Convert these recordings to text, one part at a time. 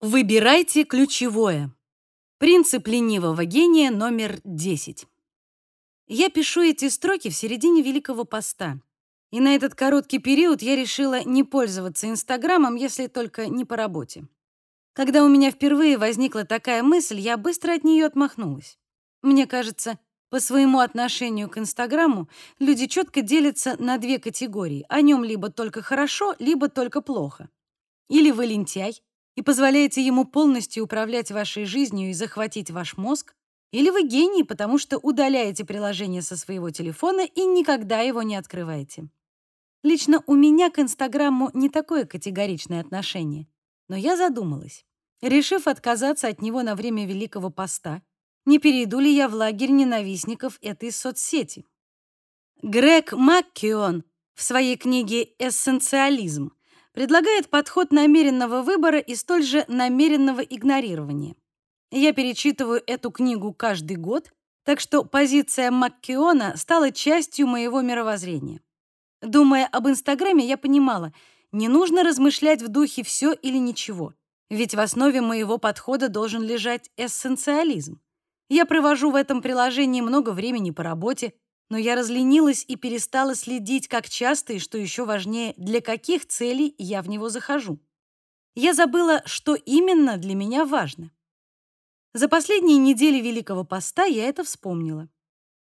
Выбирайте ключевое. Принцип ленивого гения номер 10. Я пишу эти строки в середине Великого Поста. И на этот короткий период я решила не пользоваться Инстаграмом, если только не по работе. Когда у меня впервые возникла такая мысль, я быстро от нее отмахнулась. Мне кажется, по своему отношению к Инстаграму люди четко делятся на две категории. О нем либо только хорошо, либо только плохо. Или вы лентяй, и позволяете ему полностью управлять вашей жизнью и захватить ваш мозг, или вы гений, потому что удаляете приложение со своего телефона и никогда его не открываете. Лично у меня к Инстаграму не такое категоричное отношение, но я задумалась. Решив отказаться от него на время Великого Поста, не перейду ли я в лагерь ненавистников этой соцсети? Грег Маккион в своей книге «Эссенциализм» предлагает подход намеренного выбора и столь же намеренного игнорирования. Я перечитываю эту книгу каждый год, так что позиция Маккиона стала частью моего мировоззрения. Думая об Инстаграме, я понимала, не нужно размышлять в духе «все или ничего», ведь в основе моего подхода должен лежать эссенциализм. Я провожу в этом приложении много времени по работе, но я разленилась и перестала следить, как часто и, что еще важнее, для каких целей я в него захожу. Я забыла, что именно для меня важно. За последние недели Великого Поста я это вспомнила.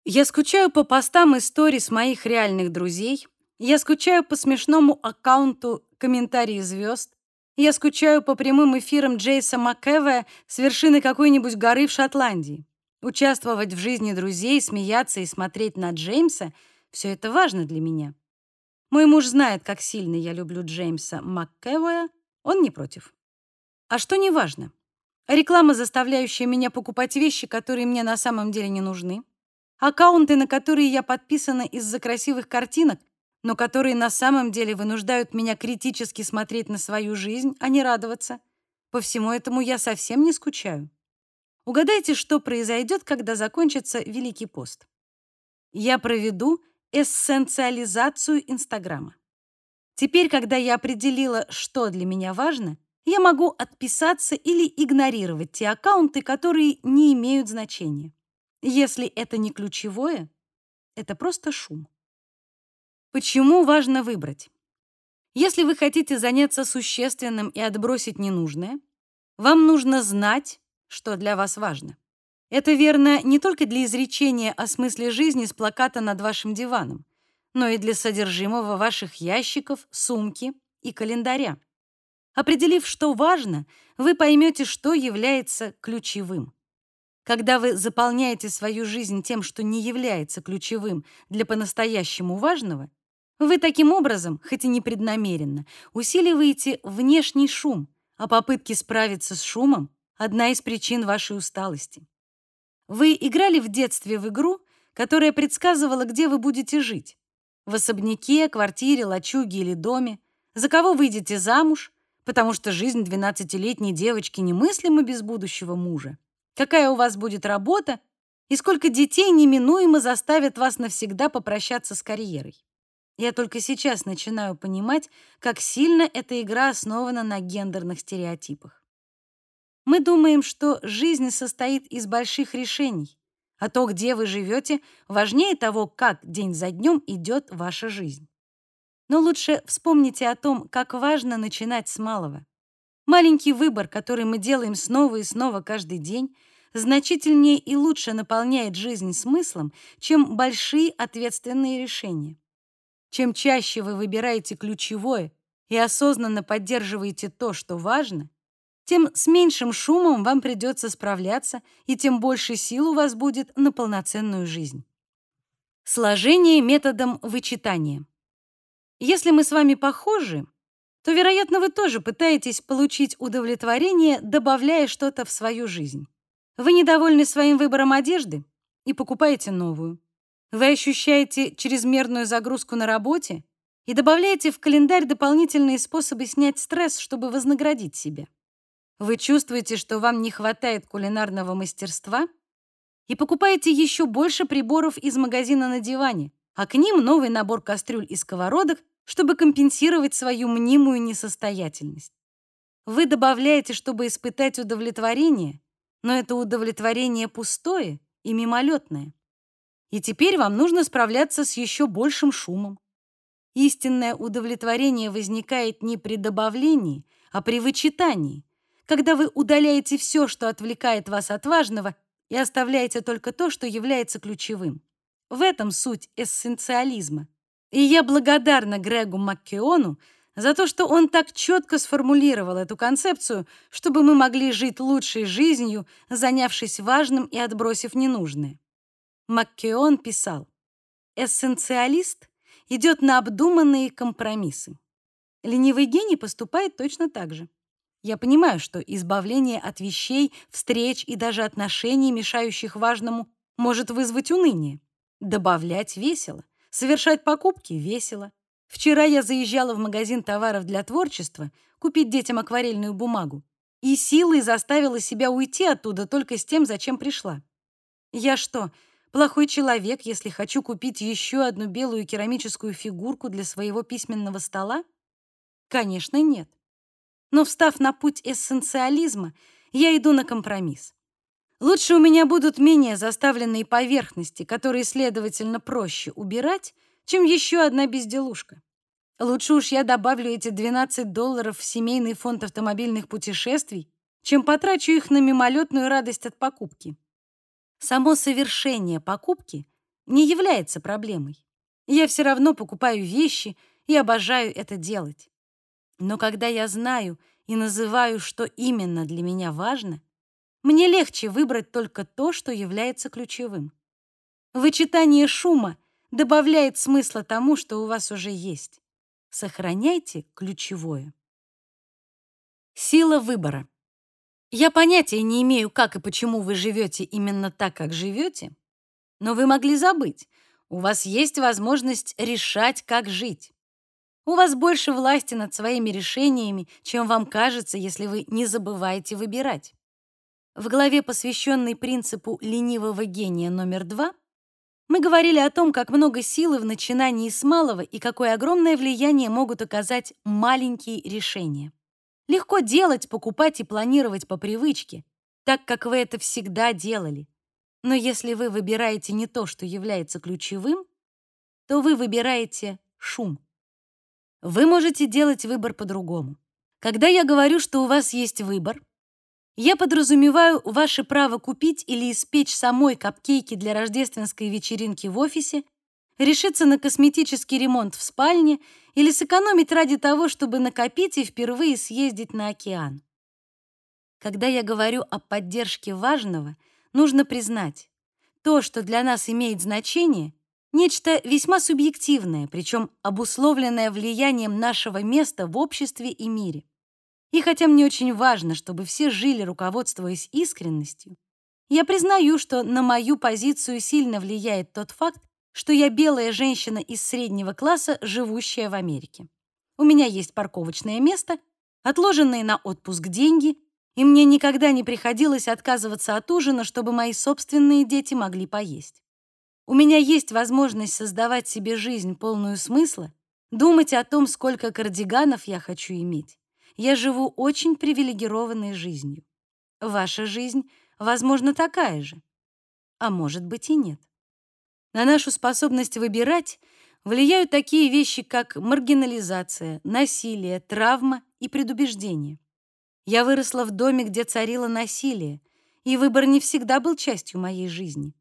Я скучаю по постам и сторис моих реальных друзей. Я скучаю по смешному аккаунту «Комментарии звезд». Я скучаю по прямым эфирам Джейса МакЭвая с вершины какой-нибудь горы в Шотландии. Участвовать в жизни друзей, смеяться и смотреть на Джеймса — все это важно для меня. Мой муж знает, как сильно я люблю Джеймса МакКэвоя, он не против. А что не важно? Реклама, заставляющая меня покупать вещи, которые мне на самом деле не нужны. Аккаунты, на которые я подписана из-за красивых картинок, но которые на самом деле вынуждают меня критически смотреть на свою жизнь, а не радоваться. По всему этому я совсем не скучаю. Угадайте, что произойдет, когда закончится Великий пост. Я проведу эссенциализацию Инстаграма. Теперь, когда я определила, что для меня важно, я могу отписаться или игнорировать те аккаунты, которые не имеют значения. Если это не ключевое, это просто шум. Почему важно выбрать? Если вы хотите заняться существенным и отбросить ненужное, вам нужно знать, что для вас важно. Это верно не только для изречения о смысле жизни с плаката над вашим диваном, но и для содержимого ваших ящиков, сумки и календаря. Определив, что важно, вы поймете, что является ключевым. Когда вы заполняете свою жизнь тем, что не является ключевым для по-настоящему важного, вы таким образом, хоть и непреднамеренно, усиливаете внешний шум, а попытки справиться с шумом одна из причин вашей усталости. Вы играли в детстве в игру, которая предсказывала, где вы будете жить. В особняке, квартире, лачуге или доме, за кого выйдете замуж, потому что жизнь двенадцатилетней девочки немыслима без будущего мужа. Какая у вас будет работа и сколько детей неминуемо заставят вас навсегда попрощаться с карьерой. Я только сейчас начинаю понимать, как сильно эта игра основана на гендерных стереотипах. Мы думаем, что жизнь состоит из больших решений, а то, где вы живете, важнее того, как день за днем идет ваша жизнь. Но лучше вспомните о том, как важно начинать с малого. Маленький выбор, который мы делаем снова и снова каждый день, значительнее и лучше наполняет жизнь смыслом, чем большие ответственные решения. Чем чаще вы выбираете ключевое и осознанно поддерживаете то, что важно, тем с меньшим шумом вам придется справляться, и тем больше сил у вас будет на полноценную жизнь. Сложение методом вычитания. Если мы с вами похожи, то, вероятно, вы тоже пытаетесь получить удовлетворение, добавляя что-то в свою жизнь. Вы недовольны своим выбором одежды и покупаете новую. Вы ощущаете чрезмерную загрузку на работе и добавляете в календарь дополнительные способы снять стресс, чтобы вознаградить себя. Вы чувствуете, что вам не хватает кулинарного мастерства и покупаете еще больше приборов из магазина на диване, а к ним новый набор кастрюль и сковородок, чтобы компенсировать свою мнимую несостоятельность. Вы добавляете, чтобы испытать удовлетворение, но это удовлетворение пустое и мимолетное. И теперь вам нужно справляться с еще большим шумом. Истинное удовлетворение возникает не при добавлении, а при вычитании, когда вы удаляете все, что отвлекает вас от важного, и оставляете только то, что является ключевым. В этом суть эссенциализма. И я благодарна Грегу Маккеону за то, что он так четко сформулировал эту концепцию, чтобы мы могли жить лучшей жизнью, занявшись важным и отбросив ненужное. Маккеон писал, «Эссенциалист идет на обдуманные компромиссы. Ленивый гений поступает точно так же. Я понимаю, что избавление от вещей, встреч и даже отношений, мешающих важному, может вызвать уныние. Добавлять весело, совершать покупки весело, Вчера я заезжала в магазин товаров для творчества купить детям акварельную бумагу и силой заставила себя уйти оттуда только с тем, зачем пришла. Я что, плохой человек, если хочу купить еще одну белую керамическую фигурку для своего письменного стола? Конечно, нет. Но встав на путь эссенциализма, я иду на компромисс. Лучше у меня будут менее заставленные поверхности, которые, следовательно, проще убирать, чем еще одна безделушка. Лучше уж я добавлю эти 12 долларов в семейный фонд автомобильных путешествий, чем потрачу их на мимолетную радость от покупки. Само совершение покупки не является проблемой. Я все равно покупаю вещи и обожаю это делать. Но когда я знаю и называю, что именно для меня важно, мне легче выбрать только то, что является ключевым. Вычитание шума добавляет смысла тому, что у вас уже есть. Сохраняйте ключевое. Сила выбора. Я понятия не имею, как и почему вы живете именно так, как живете, но вы могли забыть. У вас есть возможность решать, как жить. У вас больше власти над своими решениями, чем вам кажется, если вы не забываете выбирать. В главе, посвященной принципу ленивого гения номер два, мы говорили о том, как много силы в начинании с малого и какое огромное влияние могут оказать маленькие решения. Легко делать, покупать и планировать по привычке, так как вы это всегда делали. Но если вы выбираете не то, что является ключевым, то вы выбираете шум. Вы можете делать выбор по-другому. Когда я говорю, что у вас есть выбор, я подразумеваю ваше право купить или испечь самой капкейки для рождественской вечеринки в офисе, решиться на косметический ремонт в спальне или сэкономить ради того, чтобы накопить и впервые съездить на океан. Когда я говорю о поддержке важного, нужно признать, то, что для нас имеет значение, нечто весьма субъективное, причем обусловленное влиянием нашего места в обществе и мире. И хотя мне очень важно, чтобы все жили, руководствуясь искренностью, я признаю, что на мою позицию сильно влияет тот факт, что я белая женщина из среднего класса, живущая в Америке. У меня есть парковочное место, отложенные на отпуск деньги, и мне никогда не приходилось отказываться от ужина, чтобы мои собственные дети могли поесть. У меня есть возможность создавать себе жизнь полную смысла, думать о том, сколько кардиганов я хочу иметь. Я живу очень привилегированной жизнью. Ваша жизнь, возможно, такая же. А может быть и нет. На нашу способность выбирать влияют такие вещи, как маргинализация, насилие, травма и предубеждение. Я выросла в доме, где царило насилие, и выбор не всегда был частью моей жизни.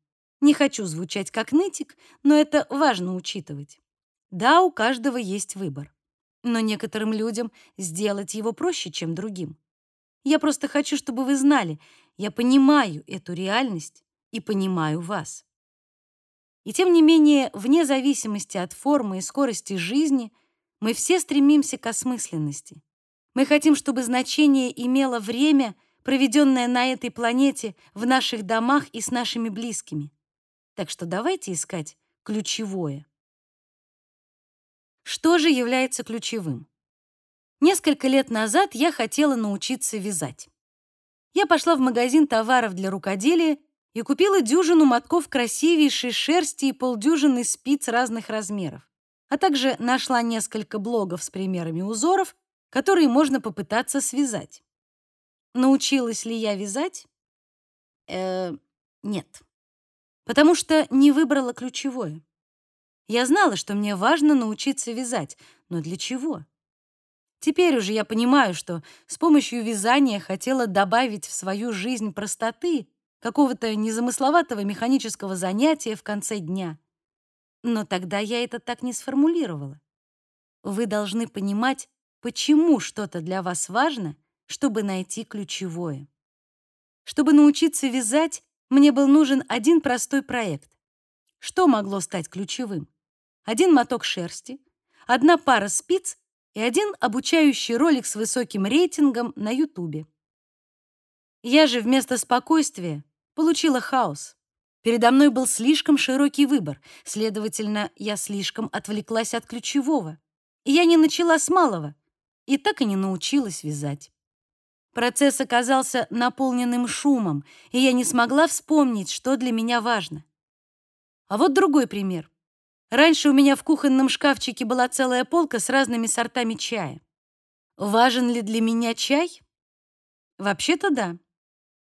Не хочу звучать как нытик, но это важно учитывать. Да, у каждого есть выбор но некоторым людям сделать его проще, чем другим. Я просто хочу, чтобы вы знали, я понимаю эту реальность и понимаю вас. И тем не менее, вне зависимости от формы и скорости жизни, мы все стремимся к осмысленности. Мы хотим, чтобы значение имело время, проведенное на этой планете, в наших домах и с нашими близкими. Так что давайте искать ключевое. Что же является ключевым? Несколько лет назад я хотела научиться вязать. Я пошла в магазин товаров для рукоделия и купила дюжину мотков красивейшей шерсти и полдюжины спиц разных размеров, а также нашла несколько блогов с примерами узоров которые можно попытаться связать. Научилась ли я вязать? Э, нет. Потому что не выбрала ключевое. Я знала, что мне важно научиться вязать, но для чего? Теперь уже я понимаю, что с помощью вязания хотела добавить в свою жизнь простоты, какого-то незамысловатого механического занятия в конце дня. Но тогда я это так не сформулировала. Вы должны понимать, почему что-то для вас важно, чтобы найти ключевое. Чтобы научиться вязать, мне был нужен один простой проект. Что могло стать ключевым? Один моток шерсти, одна пара спиц и один обучающий ролик с высоким рейтингом на Ютубе. Я же вместо спокойствия получила хаос. Передо мной был слишком широкий выбор, следовательно, я слишком отвлеклась от ключевого. И я не начала с малого, и так и не научилась вязать. Процесс оказался наполненным шумом, и я не смогла вспомнить, что для меня важно. А вот другой пример. Раньше у меня в кухонном шкафчике была целая полка с разными сортами чая. Важен ли для меня чай? Вообще-то да.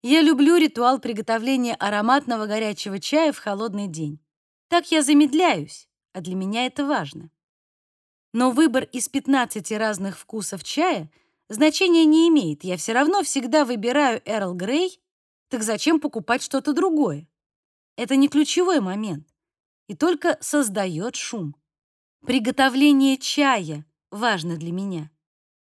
Я люблю ритуал приготовления ароматного горячего чая в холодный день. Так я замедляюсь, а для меня это важно. Но выбор из 15 разных вкусов чая значения не имеет. Я все равно всегда выбираю Эрл Грей, так зачем покупать что-то другое? Это не ключевой момент и только создает шум. Приготовление чая важно для меня.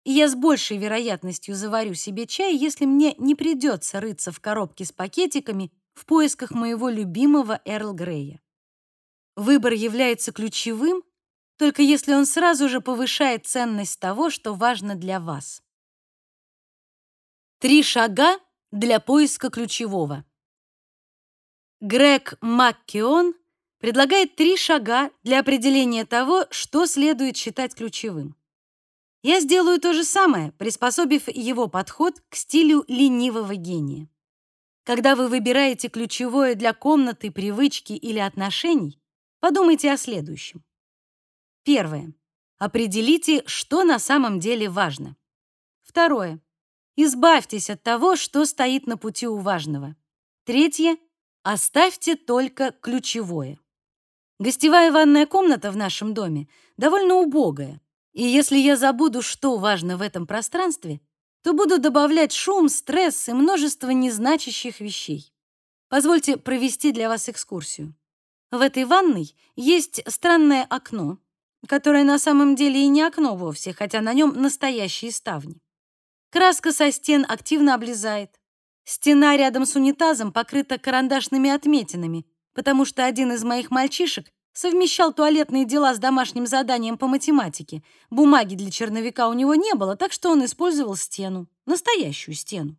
И я с большей вероятностью заварю себе чай, если мне не придется рыться в коробке с пакетиками в поисках моего любимого Эрл Грея. Выбор является ключевым, только если он сразу же повышает ценность того, что важно для вас. Три шага для поиска ключевого. Грег Маккеон предлагает три шага для определения того, что следует считать ключевым. Я сделаю то же самое, приспособив его подход к стилю ленивого гения. Когда вы выбираете ключевое для комнаты, привычки или отношений, подумайте о следующем. Первое. Определите, что на самом деле важно. Второе. Избавьтесь от того, что стоит на пути у важного. Третье. Оставьте только ключевое. Гостевая ванная комната в нашем доме довольно убогая, и если я забуду, что важно в этом пространстве, то буду добавлять шум, стресс и множество незначащих вещей. Позвольте провести для вас экскурсию. В этой ванной есть странное окно, которое на самом деле и не окно вовсе, хотя на нем настоящие ставни. Краска со стен активно облезает. Стена рядом с унитазом покрыта карандашными отметинами, потому что один из моих мальчишек совмещал туалетные дела с домашним заданием по математике. Бумаги для черновика у него не было, так что он использовал стену, настоящую стену.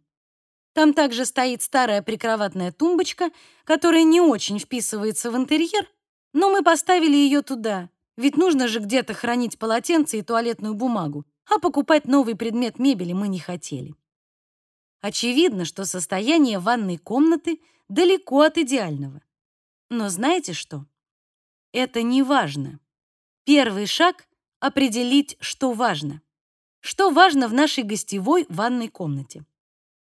Там также стоит старая прикроватная тумбочка, которая не очень вписывается в интерьер, но мы поставили ее туда, ведь нужно же где-то хранить полотенце и туалетную бумагу, а покупать новый предмет мебели мы не хотели. Очевидно, что состояние ванной комнаты далеко от идеального. Но знаете что? Это не важно. Первый шаг — определить, что важно. Что важно в нашей гостевой ванной комнате?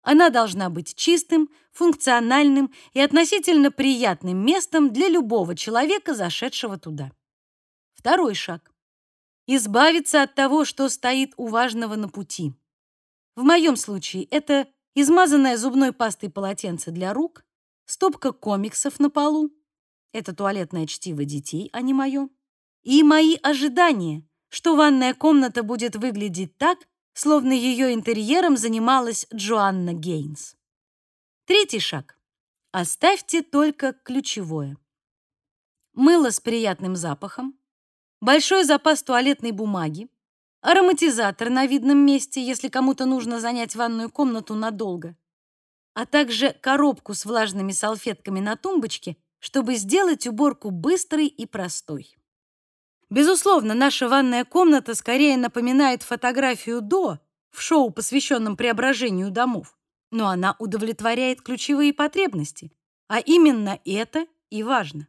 Она должна быть чистым, функциональным и относительно приятным местом для любого человека, зашедшего туда. Второй шаг — избавиться от того, что стоит у важного на пути. В моем случае это измазанное зубной пастой полотенце для рук, стопка комиксов на полу, это туалетное чтиво детей, а не мое. И мои ожидания, что ванная комната будет выглядеть так, словно ее интерьером занималась Джоанна Гейнс. Третий шаг. Оставьте только ключевое. Мыло с приятным запахом, большой запас туалетной бумаги, ароматизатор на видном месте, если кому-то нужно занять ванную комнату надолго, а также коробку с влажными салфетками на тумбочке чтобы сделать уборку быстрой и простой. Безусловно, наша ванная комната скорее напоминает фотографию до в шоу, посвященном преображению домов, но она удовлетворяет ключевые потребности, а именно это и важно.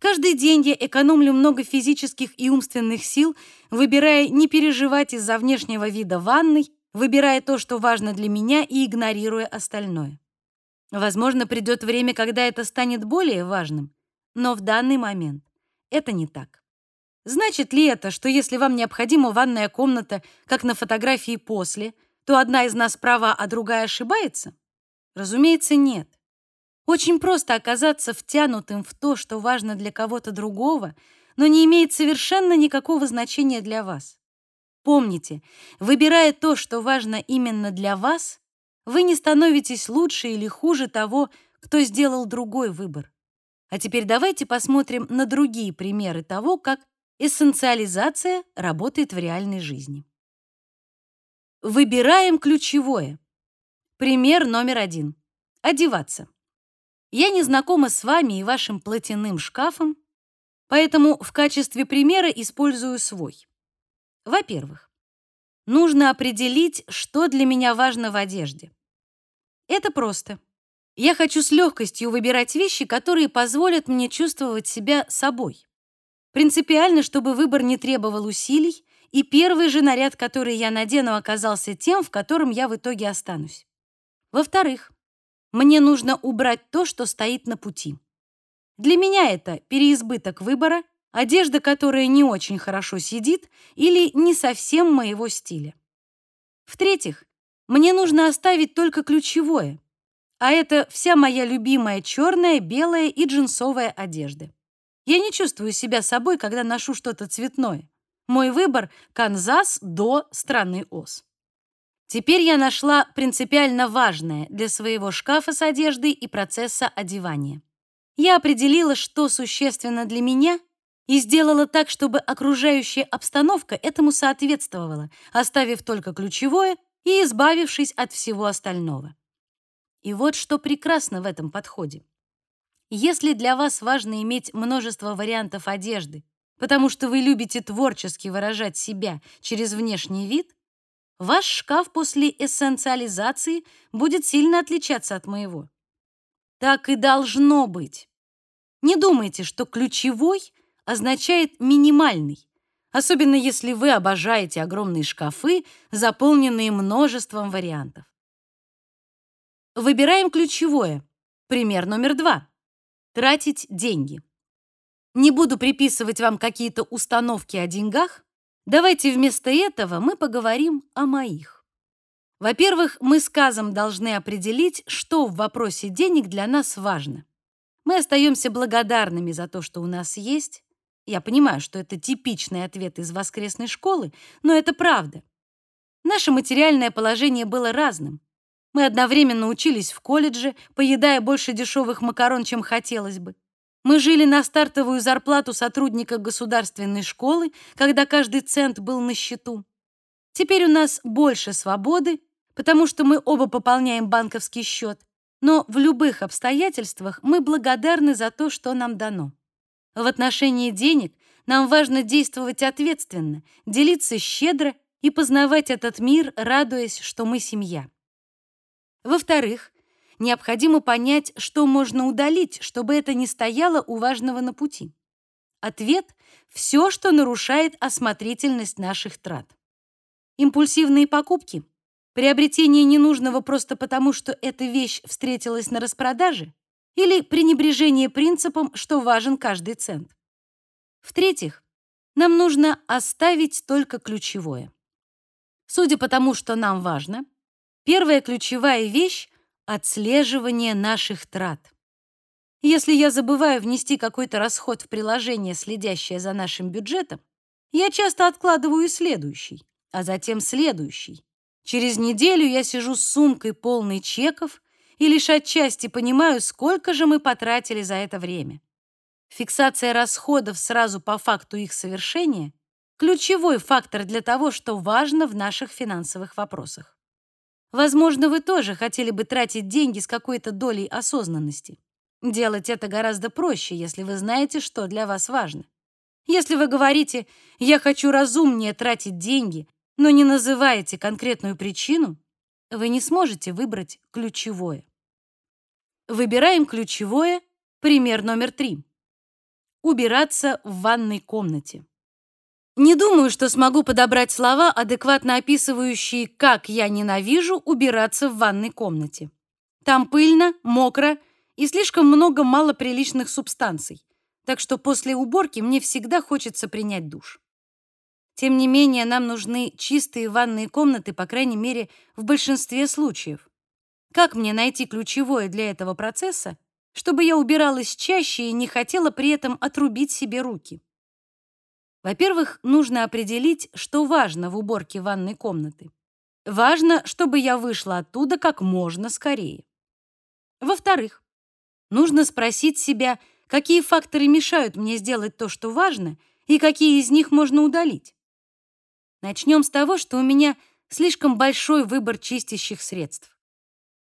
Каждый день я экономлю много физических и умственных сил, выбирая не переживать из-за внешнего вида ванной, выбирая то, что важно для меня, и игнорируя остальное. Возможно, придет время, когда это станет более важным, но в данный момент это не так. Значит ли это, что если вам необходима ванная комната, как на фотографии после, то одна из нас права, а другая ошибается? Разумеется, нет. Очень просто оказаться втянутым в то, что важно для кого-то другого, но не имеет совершенно никакого значения для вас. Помните, выбирая то, что важно именно для вас, вы не становитесь лучше или хуже того, кто сделал другой выбор. А теперь давайте посмотрим на другие примеры того, как эссенциализация работает в реальной жизни. Выбираем ключевое. Пример номер один. Одеваться. Я не знакома с вами и вашим платяным шкафом, поэтому в качестве примера использую свой. Во-первых, нужно определить, что для меня важно в одежде. Это просто. Я хочу с легкостью выбирать вещи, которые позволят мне чувствовать себя собой. Принципиально, чтобы выбор не требовал усилий, и первый же наряд, который я надену, оказался тем, в котором я в итоге останусь. Во-вторых, мне нужно убрать то, что стоит на пути. Для меня это переизбыток выбора, одежда, которая не очень хорошо сидит или не совсем моего стиля. В-третьих, мне нужно оставить только ключевое, а это вся моя любимая черная, белая и джинсовая одежда. Я не чувствую себя собой, когда ношу что-то цветное. Мой выбор — Канзас до страны Оз. Теперь я нашла принципиально важное для своего шкафа с одеждой и процесса одевания. Я определила, что существенно для меня, и сделала так, чтобы окружающая обстановка этому соответствовала, оставив только ключевое и избавившись от всего остального. И вот что прекрасно в этом подходе. Если для вас важно иметь множество вариантов одежды, потому что вы любите творчески выражать себя через внешний вид, ваш шкаф после эссенциализации будет сильно отличаться от моего. Так и должно быть. Не думайте, что ключевой означает минимальный, особенно если вы обожаете огромные шкафы, заполненные множеством вариантов. Выбираем ключевое. Пример номер два. Тратить деньги. Не буду приписывать вам какие-то установки о деньгах. Давайте вместо этого мы поговорим о моих. Во-первых, мы с Казом должны определить, что в вопросе денег для нас важно. Мы остаемся благодарными за то, что у нас есть. Я понимаю, что это типичный ответ из воскресной школы, но это правда. Наше материальное положение было разным. Мы одновременно учились в колледже, поедая больше дешевых макарон, чем хотелось бы. Мы жили на стартовую зарплату сотрудника государственной школы, когда каждый цент был на счету. Теперь у нас больше свободы, потому что мы оба пополняем банковский счет, но в любых обстоятельствах мы благодарны за то, что нам дано. В отношении денег нам важно действовать ответственно, делиться щедро и познавать этот мир, радуясь, что мы семья. Во-вторых, необходимо понять, что можно удалить, чтобы это не стояло у важного на пути. Ответ — все, что нарушает осмотрительность наших трат. Импульсивные покупки, приобретение ненужного просто потому, что эта вещь встретилась на распродаже, или пренебрежение принципом, что важен каждый цент. В-третьих, нам нужно оставить только ключевое. Судя по тому, что нам важно — Первая ключевая вещь — отслеживание наших трат. Если я забываю внести какой-то расход в приложение, следящее за нашим бюджетом, я часто откладываю следующий, а затем следующий. Через неделю я сижу с сумкой полной чеков и лишь отчасти понимаю, сколько же мы потратили за это время. Фиксация расходов сразу по факту их совершения — ключевой фактор для того, что важно в наших финансовых вопросах. Возможно, вы тоже хотели бы тратить деньги с какой-то долей осознанности. Делать это гораздо проще, если вы знаете, что для вас важно. Если вы говорите «я хочу разумнее тратить деньги», но не называете конкретную причину, вы не сможете выбрать ключевое. Выбираем ключевое, пример номер три. убираться в ванной комнате. Не думаю, что смогу подобрать слова, адекватно описывающие, как я ненавижу убираться в ванной комнате. Там пыльно, мокро и слишком много малоприличных субстанций, так что после уборки мне всегда хочется принять душ. Тем не менее, нам нужны чистые ванные комнаты, по крайней мере, в большинстве случаев. Как мне найти ключевое для этого процесса, чтобы я убиралась чаще и не хотела при этом отрубить себе руки? Во-первых, нужно определить, что важно в уборке ванной комнаты. Важно, чтобы я вышла оттуда как можно скорее. Во-вторых, нужно спросить себя, какие факторы мешают мне сделать то, что важно, и какие из них можно удалить. Начнем с того, что у меня слишком большой выбор чистящих средств.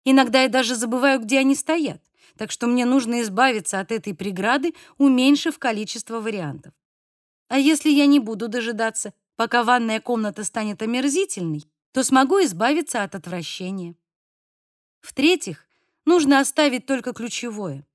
Иногда я даже забываю, где они стоят, так что мне нужно избавиться от этой преграды, уменьшив количество вариантов. А если я не буду дожидаться, пока ванная комната станет омерзительной, то смогу избавиться от отвращения. В-третьих, нужно оставить только ключевое.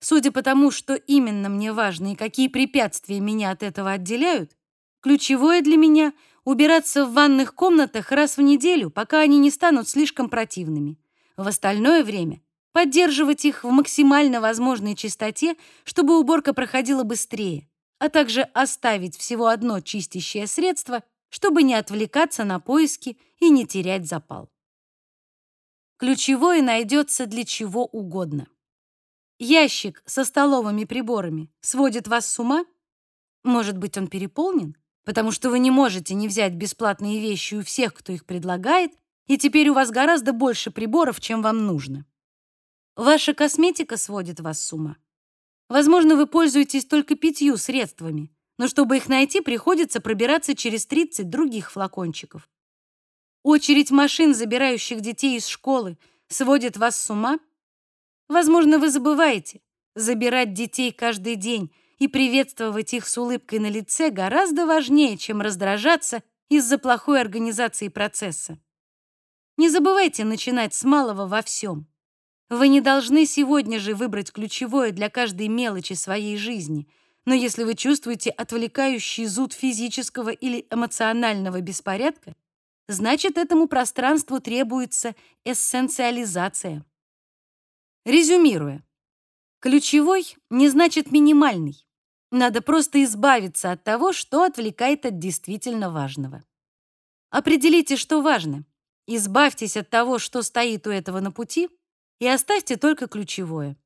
Судя по тому, что именно мне важно и какие препятствия меня от этого отделяют, ключевое для меня — убираться в ванных комнатах раз в неделю, пока они не станут слишком противными. В остальное время поддерживать их в максимально возможной чистоте, чтобы уборка проходила быстрее, а также оставить всего одно чистящее средство, чтобы не отвлекаться на поиски и не терять запал. Ключевое найдется для чего угодно. Ящик со столовыми приборами сводит вас с ума? Может быть, он переполнен, потому что вы не можете не взять бесплатные вещи у всех, кто их предлагает, и теперь у вас гораздо больше приборов, чем вам нужно. Ваша косметика сводит вас с ума. Возможно, вы пользуетесь только пятью средствами, но чтобы их найти, приходится пробираться через 30 других флакончиков. Очередь машин, забирающих детей из школы, сводит вас с ума? Возможно, вы забываете, забирать детей каждый день и приветствовать их с улыбкой на лице гораздо важнее, чем раздражаться из-за плохой организации процесса. Не забывайте начинать с малого во всем. Вы не должны сегодня же выбрать ключевое для каждой мелочи своей жизни, но если вы чувствуете отвлекающий зуд физического или эмоционального беспорядка, значит, этому пространству требуется эссенциализация. Резюмируя, ключевой не значит минимальный. Надо просто избавиться от того, что отвлекает от действительно важного. Определите, что важно, Избавьтесь от того, что стоит у этого на пути, и оставьте только ключевое.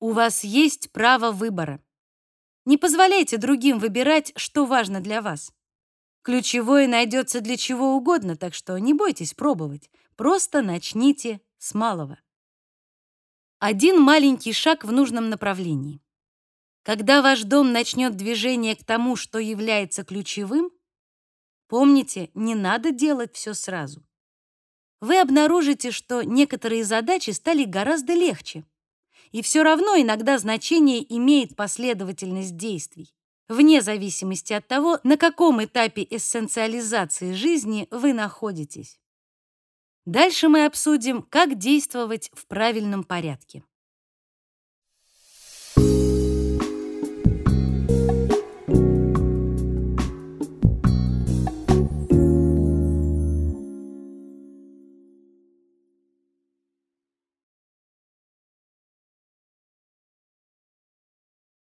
У вас есть право выбора. Не позволяйте другим выбирать, что важно для вас. Ключевое найдется для чего угодно, так что не бойтесь пробовать. Просто начните с малого. Один маленький шаг в нужном направлении. Когда ваш дом начнет движение к тому, что является ключевым, помните, не надо делать все сразу вы обнаружите, что некоторые задачи стали гораздо легче. И все равно иногда значение имеет последовательность действий, вне зависимости от того, на каком этапе эссенциализации жизни вы находитесь. Дальше мы обсудим, как действовать в правильном порядке.